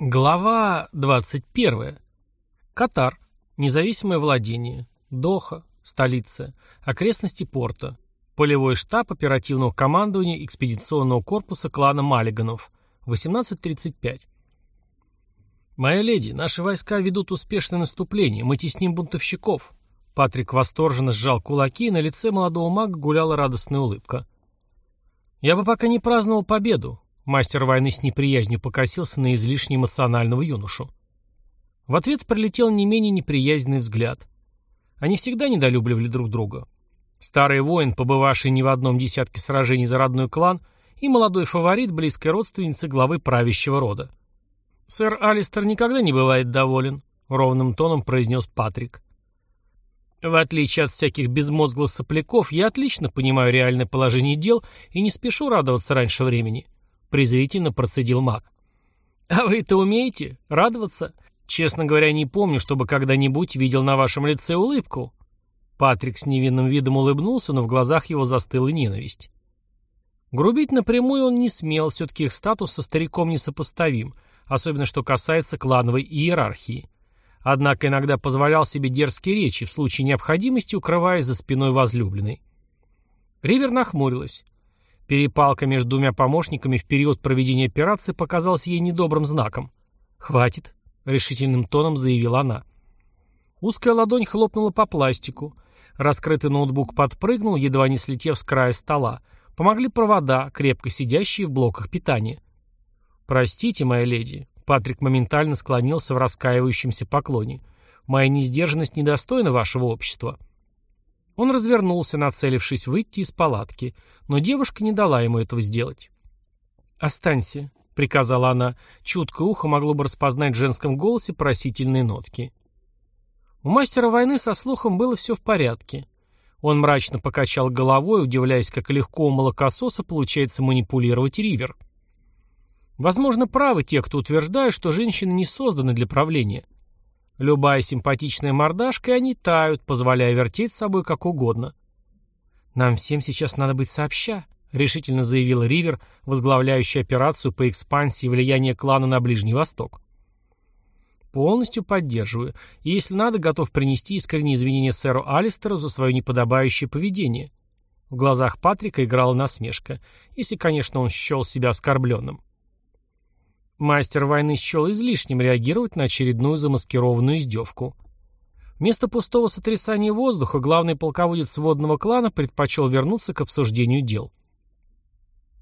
Глава 21. Катар. Независимое владение. Доха. Столица. Окрестности порта. Полевой штаб оперативного командования экспедиционного корпуса клана Маллиганов. 18.35. «Моя леди, наши войска ведут успешное наступление. Мы тесним бунтовщиков». Патрик восторженно сжал кулаки, и на лице молодого мага гуляла радостная улыбка. «Я бы пока не праздновал победу. Мастер войны с неприязнью покосился на излишне эмоционального юношу. В ответ прилетел не менее неприязненный взгляд. Они всегда недолюбливали друг друга. Старый воин, побывавший не в одном десятке сражений за родной клан, и молодой фаворит близкой родственницы главы правящего рода. «Сэр Алистер никогда не бывает доволен», — ровным тоном произнес Патрик. «В отличие от всяких безмозглых сопляков, я отлично понимаю реальное положение дел и не спешу радоваться раньше времени. — презрительно процедил маг. «А вы-то умеете? Радоваться? Честно говоря, не помню, чтобы когда-нибудь видел на вашем лице улыбку». Патрик с невинным видом улыбнулся, но в глазах его застыла ненависть. Грубить напрямую он не смел, все-таки их статус со стариком несопоставим, особенно что касается клановой иерархии. Однако иногда позволял себе дерзкие речи, в случае необходимости укрываясь за спиной возлюбленной. Ривер нахмурилась. Перепалка между двумя помощниками в период проведения операции показалась ей недобрым знаком. «Хватит», — решительным тоном заявила она. Узкая ладонь хлопнула по пластику. Раскрытый ноутбук подпрыгнул, едва не слетев с края стола. Помогли провода, крепко сидящие в блоках питания. «Простите, моя леди», — Патрик моментально склонился в раскаивающемся поклоне. «Моя несдержанность недостойна вашего общества». Он развернулся, нацелившись выйти из палатки, но девушка не дала ему этого сделать. «Останься», — приказала она. Чуткое ухо могло бы распознать в женском голосе просительные нотки. У мастера войны со слухом было все в порядке. Он мрачно покачал головой, удивляясь, как легко у молокососа получается манипулировать ривер. Возможно, правы те, кто утверждают, что женщины не созданы для правления. Любая симпатичная мордашка, и они тают, позволяя вертеть собой как угодно. «Нам всем сейчас надо быть сообща», — решительно заявил Ривер, возглавляющий операцию по экспансии влияния клана на Ближний Восток. «Полностью поддерживаю, и если надо, готов принести искренние извинения сэру Алистеру за свое неподобающее поведение». В глазах Патрика играла насмешка, если, конечно, он счел себя оскорбленным. Мастер войны счел излишним реагировать на очередную замаскированную издевку. Вместо пустого сотрясания воздуха главный полководец водного клана предпочел вернуться к обсуждению дел.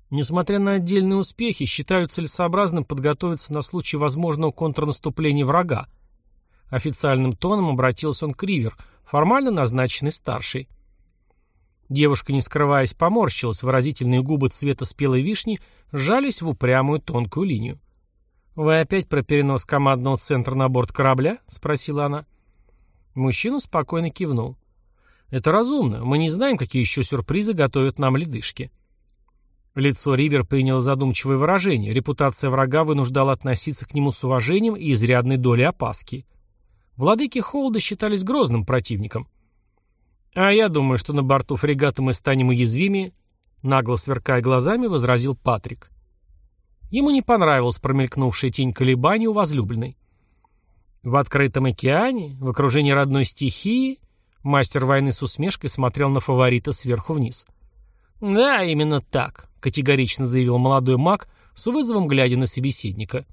Несмотря на отдельные успехи, считают целесообразным подготовиться на случай возможного контрнаступления врага. Официальным тоном обратился он к Ривер, формально назначенный старший. Девушка, не скрываясь, поморщилась, выразительные губы цвета спелой вишни сжались в упрямую тонкую линию. «Вы опять про перенос командного центра на борт корабля?» — спросила она. Мужчина спокойно кивнул. «Это разумно. Мы не знаем, какие еще сюрпризы готовят нам ледышки». Лицо Ривер приняло задумчивое выражение. Репутация врага вынуждала относиться к нему с уважением и изрядной долей опаски. Владыки Холода считались грозным противником. «А я думаю, что на борту фрегата мы станем уязвимее», — нагло сверкая глазами, возразил Патрик. Ему не понравилась промелькнувшая тень колебаний у возлюбленной. В открытом океане, в окружении родной стихии, мастер войны с усмешкой смотрел на фаворита сверху вниз. «Да, именно так», — категорично заявил молодой маг, с вызовом глядя на собеседника.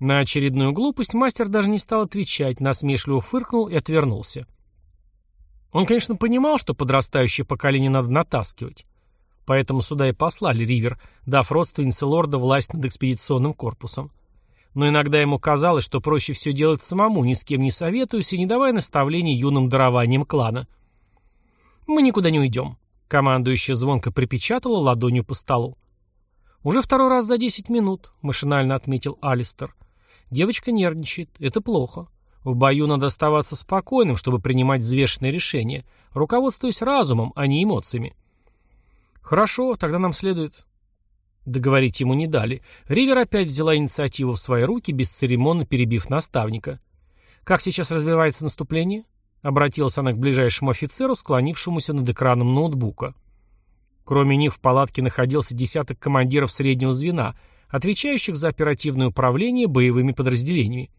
На очередную глупость мастер даже не стал отвечать, насмешливо фыркнул и отвернулся. Он, конечно, понимал, что подрастающее поколение надо натаскивать. Поэтому сюда и послали Ривер, дав родственнице лорда власть над экспедиционным корпусом. Но иногда ему казалось, что проще все делать самому, ни с кем не советуясь и не давая наставлений юным дарованиям клана. «Мы никуда не уйдем», — командующая звонко припечатала ладонью по столу. «Уже второй раз за десять минут», — машинально отметил Алистер. «Девочка нервничает. Это плохо. В бою надо оставаться спокойным, чтобы принимать взвешенные решения, руководствуясь разумом, а не эмоциями. «Хорошо, тогда нам следует...» Договорить ему не дали. Ривер опять взяла инициативу в свои руки, бесцеремонно перебив наставника. «Как сейчас развивается наступление?» Обратилась она к ближайшему офицеру, склонившемуся над экраном ноутбука. Кроме них в палатке находился десяток командиров среднего звена, отвечающих за оперативное управление боевыми подразделениями.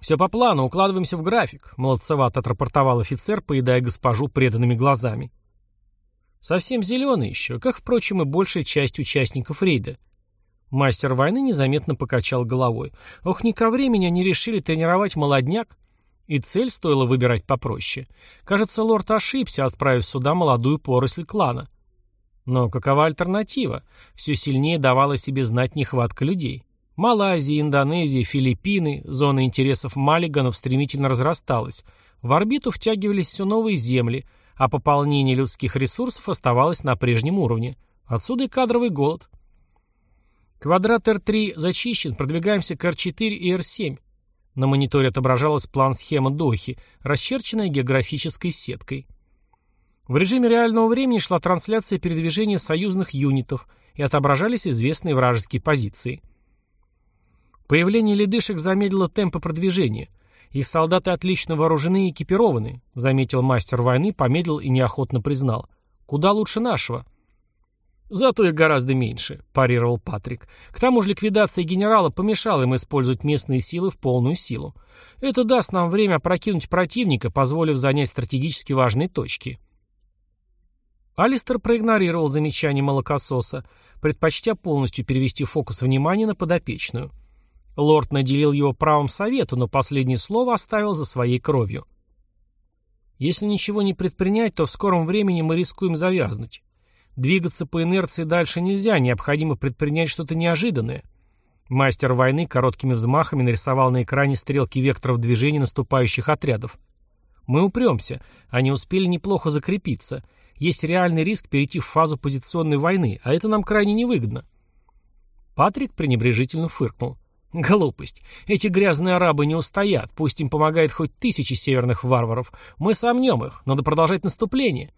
«Все по плану, укладываемся в график», — молодцевато отрапортовал офицер, поедая госпожу преданными глазами. Совсем зеленый еще, как, впрочем, и большая часть участников рейда. Мастер войны незаметно покачал головой. Ох, не ко времени они решили тренировать молодняк. И цель стоило выбирать попроще. Кажется, лорд ошибся, отправив сюда молодую поросль клана. Но какова альтернатива? Все сильнее давала себе знать нехватка людей. Малайзия, Индонезия, Филиппины, зона интересов Маллиганов стремительно разрасталась. В орбиту втягивались все новые земли, а пополнение людских ресурсов оставалось на прежнем уровне. Отсюда и кадровый голод. Квадрат R3 зачищен, продвигаемся к R4 и R7. На мониторе отображалась план-схема Дохи, расчерченная географической сеткой. В режиме реального времени шла трансляция передвижения союзных юнитов и отображались известные вражеские позиции. Появление ледышек замедлило темпы продвижения. Их солдаты отлично вооружены и экипированы, заметил мастер войны, помедлил и неохотно признал. Куда лучше нашего. «Зато их гораздо меньше», – парировал Патрик. «К тому же ликвидация генерала помешала им использовать местные силы в полную силу. Это даст нам время прокинуть противника, позволив занять стратегически важные точки». Алистер проигнорировал замечание молокососа, предпочтя полностью перевести фокус внимания на подопечную. Лорд наделил его правом совета, но последнее слово оставил за своей кровью. «Если ничего не предпринять, то в скором времени мы рискуем завязнуть. Двигаться по инерции дальше нельзя, необходимо предпринять что-то неожиданное. Мастер войны короткими взмахами нарисовал на экране стрелки векторов движения наступающих отрядов. Мы упремся, они успели неплохо закрепиться. Есть реальный риск перейти в фазу позиционной войны, а это нам крайне невыгодно. Патрик пренебрежительно фыркнул. Глупость. Эти грязные арабы не устоят, пусть им помогает хоть тысячи северных варваров. Мы сомнем их, надо продолжать наступление.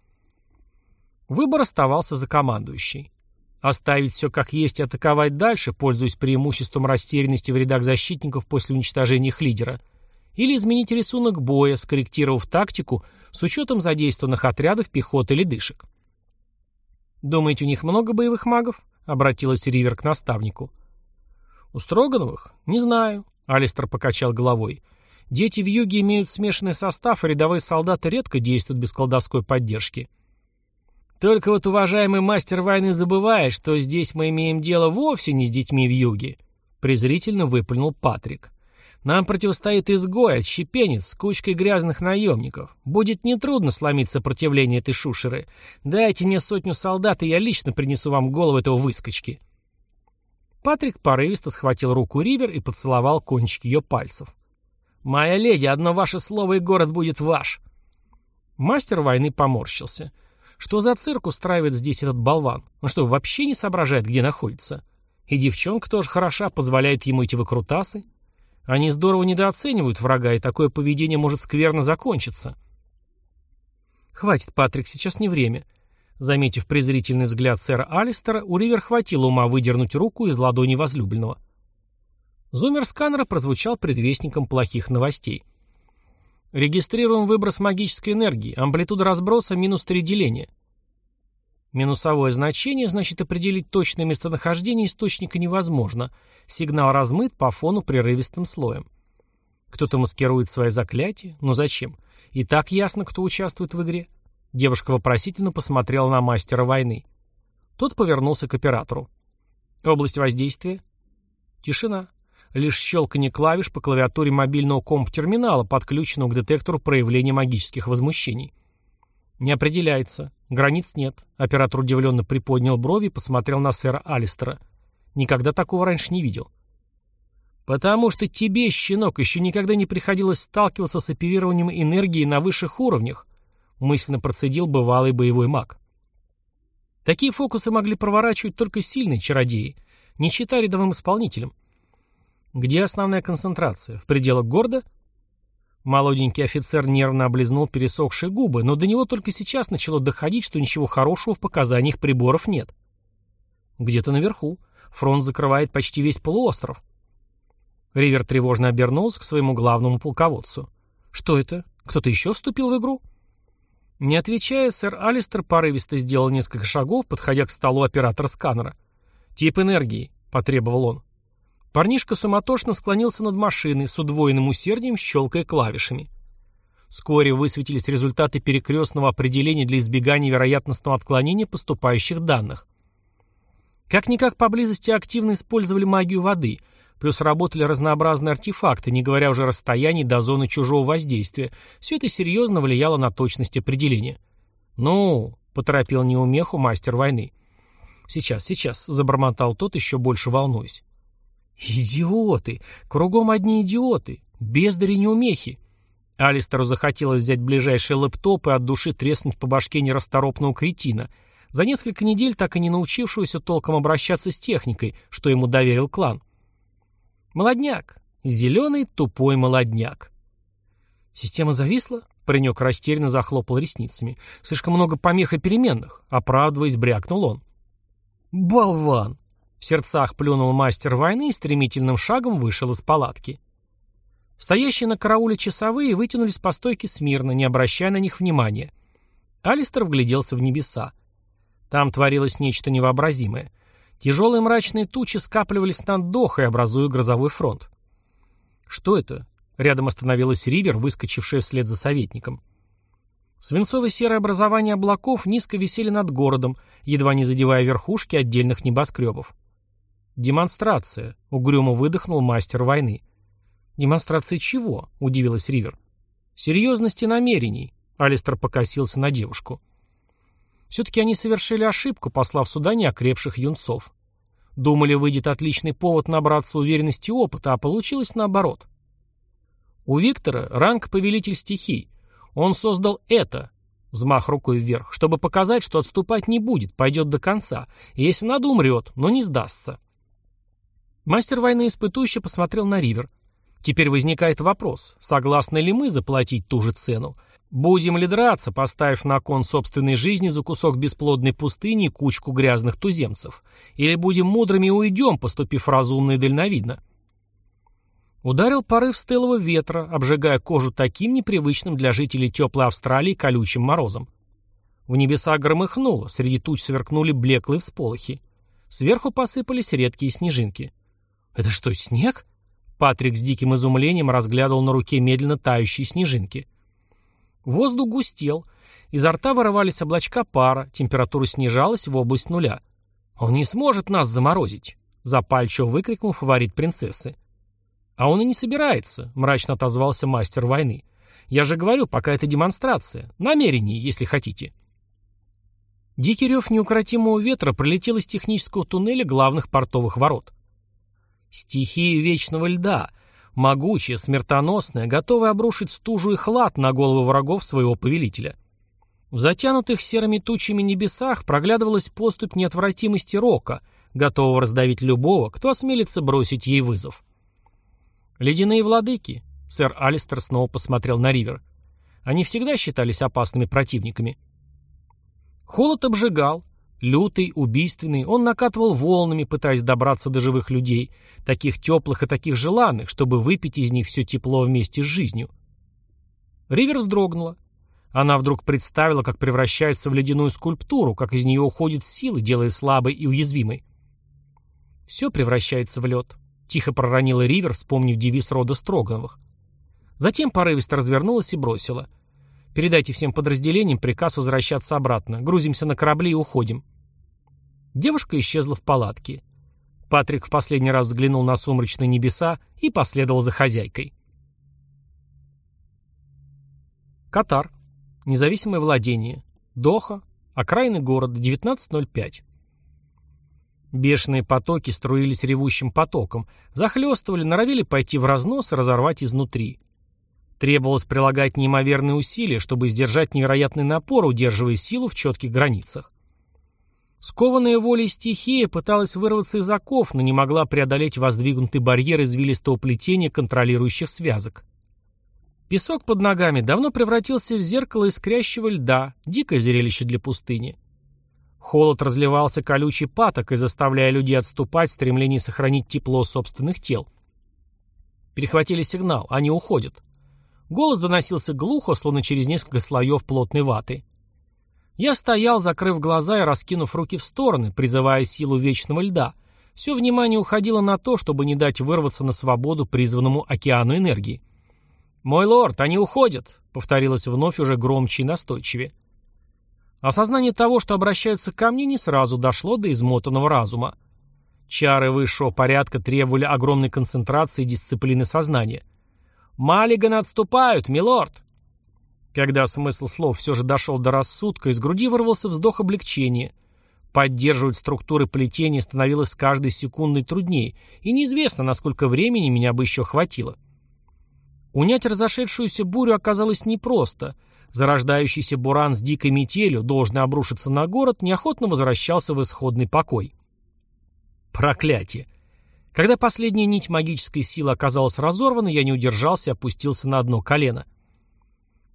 Выбор оставался за командующей. Оставить все как есть и атаковать дальше, пользуясь преимуществом растерянности в рядах защитников после уничтожения их лидера, или изменить рисунок боя, скорректировав тактику с учетом задействованных отрядов пехоты дышек. «Думаете, у них много боевых магов?» — обратилась Ривер к наставнику. «У Строгановых? Не знаю», — Алистер покачал головой. «Дети в юге имеют смешанный состав, и рядовые солдаты редко действуют без колдовской поддержки. Только вот уважаемый мастер войны забывает, что здесь мы имеем дело вовсе не с детьми в юге, презрительно выплюнул Патрик. Нам противостоит изгой, отщепенец с кучкой грязных наемников. Будет нетрудно сломить сопротивление этой шушеры. Дайте мне сотню солдат, и я лично принесу вам голову этого выскочки. Патрик порывисто схватил руку Ривер и поцеловал кончики ее пальцев. «Моя леди, одно ваше слово, и город будет ваш!» Мастер войны поморщился. Что за цирк устраивает здесь этот болван? Он что, вообще не соображает, где находится? И девчонка тоже хороша, позволяет ему эти выкрутасы. Они здорово недооценивают врага, и такое поведение может скверно закончиться. «Хватит, Патрик, сейчас не время». Заметив презрительный взгляд сэра Алистера, у Ривер хватило ума выдернуть руку из ладони возлюбленного. Зумер сканера прозвучал предвестником плохих новостей. Регистрируем выброс магической энергии. Амплитуда разброса минус 3 деления. Минусовое значение, значит определить точное местонахождение источника невозможно. Сигнал размыт по фону прерывистым слоем. Кто-то маскирует свои заклятия? Но зачем? И так ясно, кто участвует в игре. Девушка вопросительно посмотрела на мастера войны. Тот повернулся к оператору. Область воздействия? Тишина. Лишь щелканье клавиш по клавиатуре мобильного комп-терминала, подключенного к детектору проявления магических возмущений. «Не определяется. Границ нет». Оператор удивленно приподнял брови и посмотрел на сэра Алистера. «Никогда такого раньше не видел». «Потому что тебе, щенок, еще никогда не приходилось сталкиваться с оперированием энергии на высших уровнях», мысленно процедил бывалый боевой маг. Такие фокусы могли проворачивать только сильные чародеи, не считая рядовым исполнителем. Где основная концентрация? В пределах города? Молоденький офицер нервно облизнул пересохшие губы, но до него только сейчас начало доходить, что ничего хорошего в показаниях приборов нет. Где-то наверху. Фронт закрывает почти весь полуостров. Ривер тревожно обернулся к своему главному полководцу. «Что это? Кто-то еще вступил в игру?» Не отвечая, сэр Алистер порывисто сделал несколько шагов, подходя к столу оператора сканера. «Тип энергии. — потребовал он. Парнишка суматошно склонился над машиной, с удвоенным усердием щелкая клавишами. Вскоре высветились результаты перекрестного определения для избегания вероятностного отклонения поступающих данных. Как-никак поблизости активно использовали магию воды, плюс работали разнообразные артефакты, не говоря уже о расстоянии до зоны чужого воздействия. Все это серьезно влияло на точность определения. «Ну», — поторопил неумеху мастер войны. «Сейчас, сейчас», — забормотал тот, еще больше волнуясь. «Идиоты! Кругом одни идиоты! Бездари неумехи!» Алистеру захотелось взять ближайший лэптоп и от души треснуть по башке нерасторопного кретина, за несколько недель так и не научившегося толком обращаться с техникой, что ему доверил клан. Молодняк. Зеленый тупой молодняк. Система зависла? Паренек растерянно захлопал ресницами. Слишком много помех и переменных. Оправдываясь, брякнул он. «Болван!» В сердцах плюнул мастер войны и стремительным шагом вышел из палатки. Стоящие на карауле часовые вытянулись по стойке смирно, не обращая на них внимания. Алистер вгляделся в небеса. Там творилось нечто невообразимое. Тяжелые мрачные тучи скапливались над Дохой, образуя грозовой фронт. «Что это?» Рядом остановилась Ривер, выскочившая вслед за советником. Свинцово-серое образование облаков низко висели над городом, едва не задевая верхушки отдельных небоскребов. «Демонстрация», — угрюмо выдохнул мастер войны. «Демонстрация чего?» — удивилась Ривер. «Серьезности намерений», — Алистер покосился на девушку. Все-таки они совершили ошибку, послав сюда неокрепших юнцов. Думали, выйдет отличный повод набраться уверенности и опыта, а получилось наоборот. У Виктора ранг повелитель стихий. Он создал это, взмах рукой вверх, чтобы показать, что отступать не будет, пойдет до конца, если надо, умрет, но не сдастся. Мастер войны испытующе посмотрел на Ривер. Теперь возникает вопрос, согласны ли мы заплатить ту же цену? Будем ли драться, поставив на кон собственной жизни за кусок бесплодной пустыни и кучку грязных туземцев? Или будем мудрыми и уйдем, поступив разумно и дальновидно? Ударил порыв стылого ветра, обжигая кожу таким непривычным для жителей теплой Австралии колючим морозом. В небеса громыхнуло, среди туч сверкнули блеклые всполохи. Сверху посыпались редкие снежинки. «Это что, снег?» Патрик с диким изумлением разглядывал на руке медленно тающие снежинки. Воздух густел, изо рта вырывались облачка пара, температура снижалась в область нуля. «Он не сможет нас заморозить!» — запальчиво выкрикнул фаворит принцессы. «А он и не собирается», — мрачно отозвался мастер войны. «Я же говорю, пока это демонстрация. Намерение, если хотите». Дикий рев неукротимого ветра пролетел из технического туннеля главных портовых ворот. Стихия вечного льда, могучая, смертоносная, готовая обрушить стужу и хлад на головы врагов своего повелителя. В затянутых серыми тучами небесах проглядывалась поступь неотвратимости рока, готового раздавить любого, кто осмелится бросить ей вызов. «Ледяные владыки», — сэр Алистер снова посмотрел на Ривер. «Они всегда считались опасными противниками». Холод обжигал, Лютый, убийственный, он накатывал волнами, пытаясь добраться до живых людей, таких теплых и таких желанных, чтобы выпить из них все тепло вместе с жизнью. Ривер вздрогнула. Она вдруг представила, как превращается в ледяную скульптуру, как из нее уходит силы, делая слабой и уязвимой. «Все превращается в лед», — тихо проронила Ривер, вспомнив девиз рода Строгановых. Затем порывисто развернулась и бросила. Передайте всем подразделениям приказ возвращаться обратно. Грузимся на корабли и уходим. Девушка исчезла в палатке. Патрик в последний раз взглянул на сумрачные небеса и последовал за хозяйкой. Катар. Независимое владение. Доха. Окраины города. 19.05. Бешеные потоки струились ревущим потоком, захлестывали, норовили пойти в разнос и разорвать изнутри. Требовалось прилагать неимоверные усилия, чтобы сдержать невероятный напор, удерживая силу в четких границах. Скованная волей стихия пыталась вырваться из оков, но не могла преодолеть воздвигнутый барьер извилистого плетения контролирующих связок. Песок под ногами давно превратился в зеркало искрящего льда, дикое зрелище для пустыни. Холод разливался колючей патокой, заставляя людей отступать в стремлении сохранить тепло собственных тел. Перехватили сигнал, они уходят. Голос доносился глухо, словно через несколько слоев плотной ваты. Я стоял, закрыв глаза и раскинув руки в стороны, призывая силу вечного льда, Все внимание уходило на то, чтобы не дать вырваться на свободу призванному океану энергии. «Мой лорд, они уходят!» — повторилось вновь уже громче и настойчивее. Осознание того, что обращаются ко мне, не сразу дошло до измотанного разума. Чары высшего порядка требовали огромной концентрации и дисциплины сознания. «Маллиганы отступают, милорд!» Когда смысл слов все же дошел до рассудка, из груди вырвался вздох облегчения. Поддерживать структуры плетения становилось с каждой секундой труднее, и неизвестно, насколько времени меня бы еще хватило. Унять разошедшуюся бурю оказалось непросто. Зарождающийся буран с дикой метелью, должен обрушиться на город, неохотно возвращался в исходный покой. Проклятие! Когда последняя нить магической силы оказалась разорвана, я не удержался и опустился на одно колено.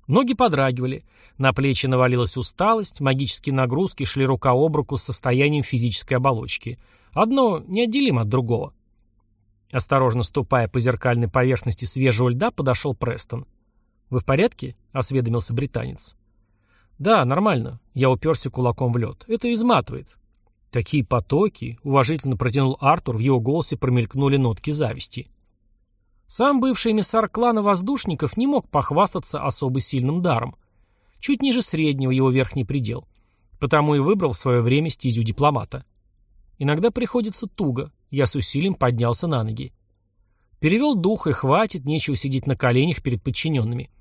Ноги подрагивали, на плечи навалилась усталость, магические нагрузки шли рука об руку с состоянием физической оболочки. Одно неотделимо от другого. Осторожно ступая по зеркальной поверхности свежего льда, подошел Престон. «Вы в порядке?» — осведомился британец. «Да, нормально». Я уперся кулаком в лед. «Это изматывает». «Такие потоки!» — уважительно протянул Артур, в его голосе промелькнули нотки зависти. Сам бывший эмиссар клана воздушников не мог похвастаться особо сильным даром. Чуть ниже среднего его верхний предел. Потому и выбрал в свое время стезю дипломата. Иногда приходится туго. Я с усилием поднялся на ноги. Перевел дух, и хватит, нечего сидеть на коленях перед подчиненными.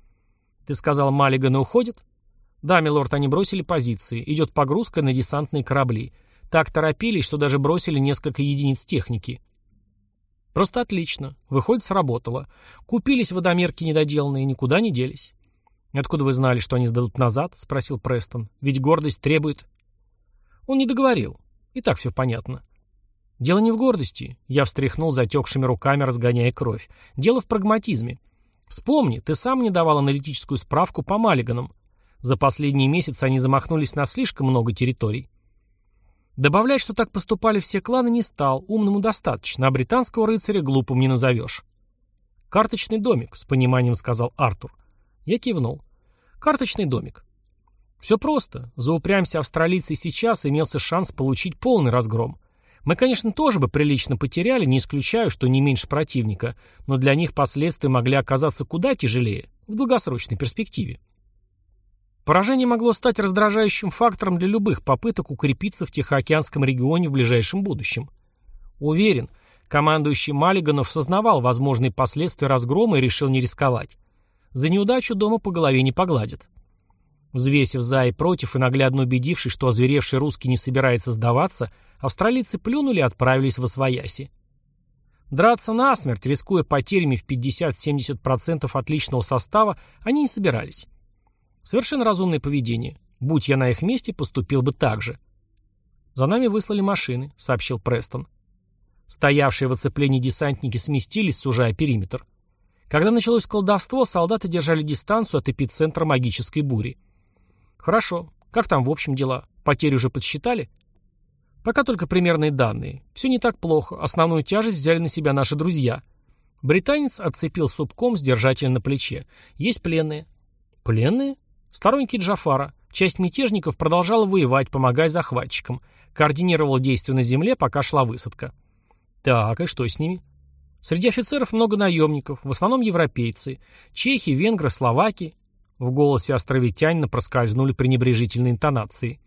«Ты сказал, Маллиганы уходят?» «Да, милорд, они бросили позиции. Идет погрузка на десантные корабли. Так торопились, что даже бросили несколько единиц техники». Просто отлично. Выходит, сработало. Купились водомерки недоделанные, никуда не делись. «Откуда вы знали, что они сдадут назад?» — спросил Престон. «Ведь гордость требует...» Он не договорил. И так все понятно. Дело не в гордости. Я встряхнул затекшими руками, разгоняя кровь. Дело в прагматизме. Вспомни, ты сам мне давал аналитическую справку по Маллиганам. За последние месяцы они замахнулись на слишком много территорий. Добавлять, что так поступали все кланы, не стал, умному достаточно, а британского рыцаря глупым не назовешь. «Карточный домик», — с пониманием сказал Артур. Я кивнул. «Карточный домик». Все просто. Заупрямься австралийцы сейчас, имелся шанс получить полный разгром. Мы, конечно, тоже бы прилично потеряли, не исключаю, что не меньше противника, но для них последствия могли оказаться куда тяжелее, в долгосрочной перспективе. Поражение могло стать раздражающим фактором для любых попыток укрепиться в Тихоокеанском регионе в ближайшем будущем. Уверен, командующий Маллиганов сознавал возможные последствия разгрома и решил не рисковать. За неудачу дома по голове не погладят. Взвесив за и против и наглядно убедившись, что озверевший русский не собирается сдаваться, австралийцы плюнули и отправились в Освояси. Драться насмерть, рискуя потерями в 50-70% от личного состава, они не собирались. Совершенно разумное поведение. Будь я на их месте, поступил бы так же. «За нами выслали машины», — сообщил Престон. Стоявшие в оцеплении десантники сместились, сужая периметр. Когда началось колдовство, солдаты держали дистанцию от эпицентра магической бури. «Хорошо. Как там в общем дела? Потери уже подсчитали?» «Пока только примерные данные. Все не так плохо. Основную тяжесть взяли на себя наши друзья». Британец отцепил супком с держателем на плече. «Есть пленные». «Пленные?» Сторонники Джафара. Часть мятежников продолжала воевать, помогая захватчикам. Координировал действия на земле, пока шла высадка. Так, и что с ними? Среди офицеров много наемников, в основном европейцы. Чехи, венгры, словаки. В голосе островитянина проскользнули пренебрежительные интонации.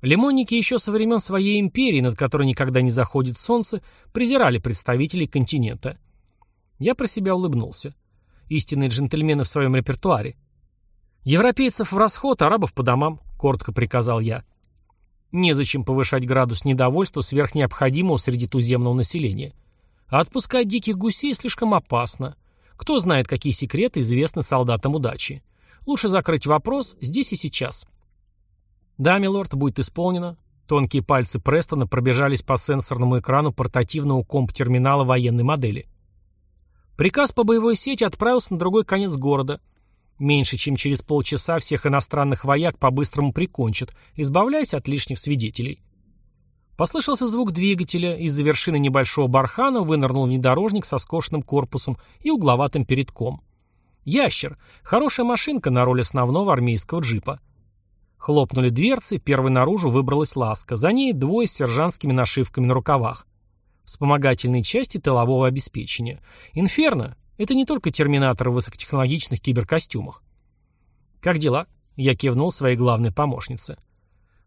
Лимонники еще со времен своей империи, над которой никогда не заходит солнце, презирали представителей континента. Я про себя улыбнулся. Истинные джентльмены в своем репертуаре. «Европейцев в расход, арабов по домам», — коротко приказал я. Незачем повышать градус недовольства сверх необходимого среди туземного населения. А отпускать диких гусей слишком опасно. Кто знает, какие секреты известны солдатам удачи. Лучше закрыть вопрос здесь и сейчас. Да, милорд, будет исполнено. Тонкие пальцы Престона пробежались по сенсорному экрану портативного комп-терминала военной модели. Приказ по боевой сети отправился на другой конец города — Меньше чем через полчаса всех иностранных вояк по-быстрому прикончат, избавляясь от лишних свидетелей. Послышался звук двигателя, из-за вершины небольшого бархана вынырнул внедорожник со скошенным корпусом и угловатым передком. Ящер. Хорошая машинка на роль основного армейского джипа. Хлопнули дверцы, первой наружу выбралась ласка. За ней двое с сержантскими нашивками на рукавах. вспомогательные части тылового обеспечения. Инферно — это не только терминатор в высокотехнологичных киберкостюмах. «Как дела?» — я кивнул своей главной помощнице.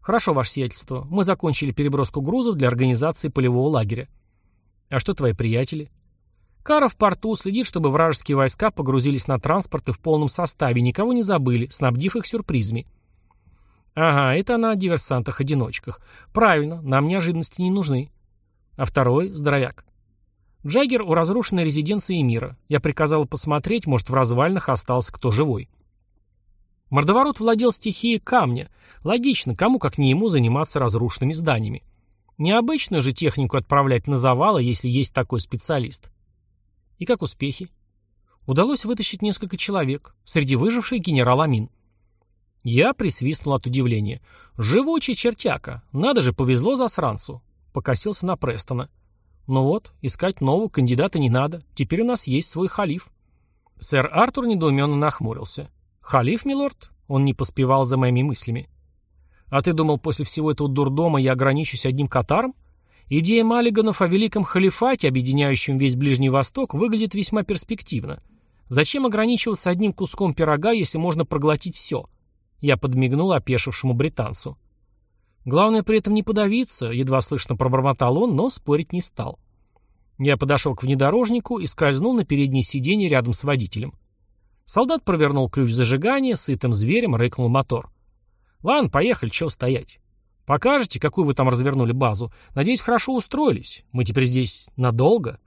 «Хорошо, ваше сиятельство. Мы закончили переброску грузов для организации полевого лагеря». «А что твои приятели?» Кара в порту следит, чтобы вражеские войска погрузились на транспорты в полном составе, никого не забыли, снабдив их сюрпризами. Ага, это она о диверсантах-одиночках. Правильно, нам неожиданности не нужны. А второй — здоровяк. Джаггер у разрушенной резиденции мира. Я приказал посмотреть, может, в развалинах остался кто живой. Мордоворот владел стихией камня. Логично, кому как не ему заниматься разрушенными зданиями. Необычную же технику отправлять на завалы, если есть такой специалист. И как успехи? Удалось вытащить несколько человек. Среди выживших генерал Амин. Я присвистнул от удивления. Живучий чертяка. Надо же, повезло засранцу. Покосился на Престона. Ну вот, искать нового кандидата не надо. Теперь у нас есть свой халиф. Сэр Артур недоуменно нахмурился. «Халиф, милорд?» Он не поспевал за моими мыслями. «А ты думал, после всего этого дурдома я ограничусь одним катаром? Идея Маллиганов о великом халифате, объединяющем весь Ближний Восток, выглядит весьма перспективно. Зачем ограничиваться одним куском пирога, если можно проглотить все?» Я подмигнул опешившему британцу. Главное при этом не подавиться, едва слышно пробормотал он, но спорить не стал. Я подошел к внедорожнику и скользнул на переднее сиденье рядом с водителем. Солдат провернул ключ зажигания, сытым зверем рыкнул мотор. «Ладно, поехали, чего стоять? Покажете, какую вы там развернули базу? Надеюсь, хорошо устроились. Мы теперь здесь надолго?»